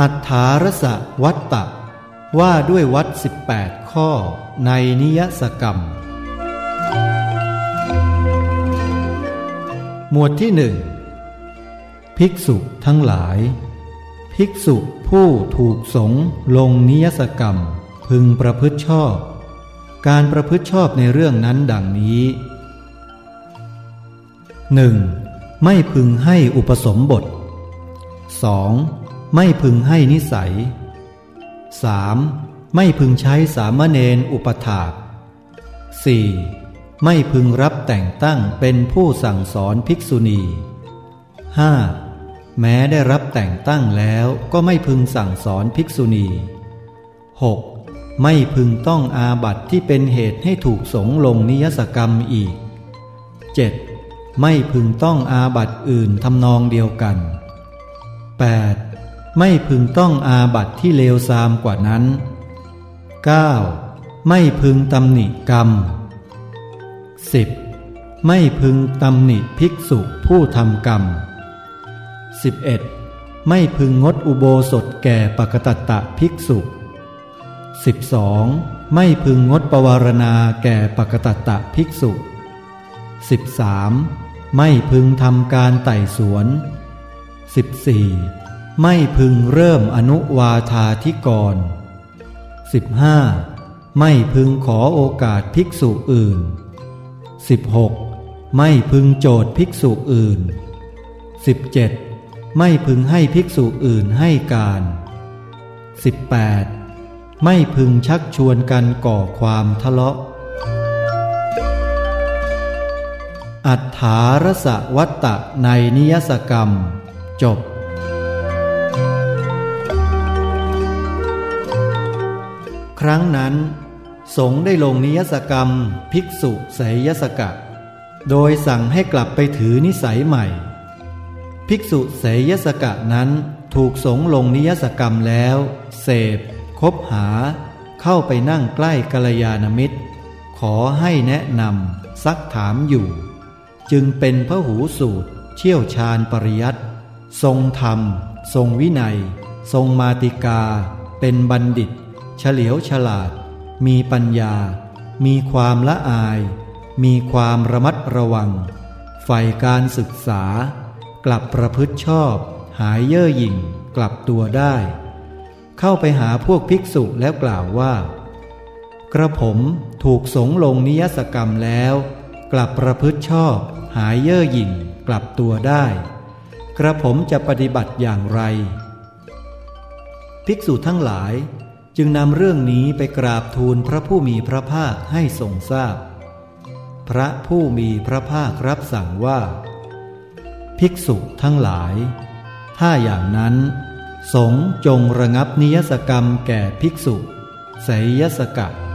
อัฏฐารสวัตตะ ว่าด้วยวัด 18 ข้อในนิยสกรรม หมวดที่หนึ่งภิกษุทั้งหลาย ภิกษุผู้ถูกสงลงนิยสกรรม พึงประพฤติชอบ การประพฤติชอบในเรื่องนั้นดังนี้ 1. ไม่พึงให้อุปสมบท 2. ไม่พึงให้นิสัย 3. ไม่พึงใช้สามเณรอุปถาก 4. ไม่พึงรับแต่งตั้งเป็นผู้สั่งสอนภิกษุณี 5. แม้ได้รับแต่งตั้งแล้วก็ไม่พึงสั่งสอนภิกษุณี 6. ไม่พึงต้องอาบัติที่เป็นเหตุให้ถูกสงลงนิยสกรรมอีก 7. ไม่พึงต้องอาบัติอื่นทำนองเดียวกัน 8. ไม่พึงต้องอาบัติที่เลวทรามกว่านั้น 9. ไม่พึงตำหนิกรรม 10. ไม่พึงตำหนิภิกษุผู้ทำกรรม 11. ไม่พึงงดอุโบสถแก่ปกตตะภิกษุ 12. ไม่พึงงดปวารณาแก่ปกตตะภิกษุ 13. ไม่พึงทำการไต่สวน 14. ไม่พึงเริ่มอนุวาธาธิกร 15. ไม่พึงขอโอกาสภิกษุอื่น 16. ไม่พึงโจทย์ภิกษุอื่น 17. ไม่พึงให้ภิกษุอื่นให้การ 18. ไม่พึงชักชวนกันก่อความทะเลาะ อัฏฐารสวัตตะในนิยสกรรม จบ ครั้งนั้น สงฆ์ได้ลงนิยสกรรม ภิกษุไสยสกะ โดยสั่งให้กลับไปถือนิสัยใหม่ ภิกษุไสยสกะนั้นถูกสงฆ์ลงนิยสกรรมแล้ว เสพ คบหา เข้าไปนั่งใกล้กัลยาณมิตร ขอให้แนะนำซักถามอยู่ จึงเป็นพระหูสูตร เชี่ยวชาญปริยัตทรงธรรม ทรงวินัย ทรงมาติกา เป็นบัณฑิต เฉลียวฉลาด มีปัญญา มีความละอาย มีความระมัดระวังใฝ่การศึกษา กลับประพฤติชอบ หายเย่อหยิ่ง กลับตัวได้ เข้าไปหาพวกภิกษุแล้วกล่าวว่า กระผมถูกสงลงนิยสกรรมแล้ว กลับประพฤติชอบ หายเย่อหยิ่ง กลับตัวได้ กระผมจะปฏิบัติอย่างไร ภิกษุทั้งหลาย จึงนำเรื่องนี้ไปกราบทูลพระผู้มีพระภาคให้ทรงทราบพพระผู้มีพระภาครับสั่งว่า ภิกษุทั้งหลาย ถ้าอย่างนั้น สงฆ์จงระงับนิยสกรรมแก่ภิกษุไสยสกะ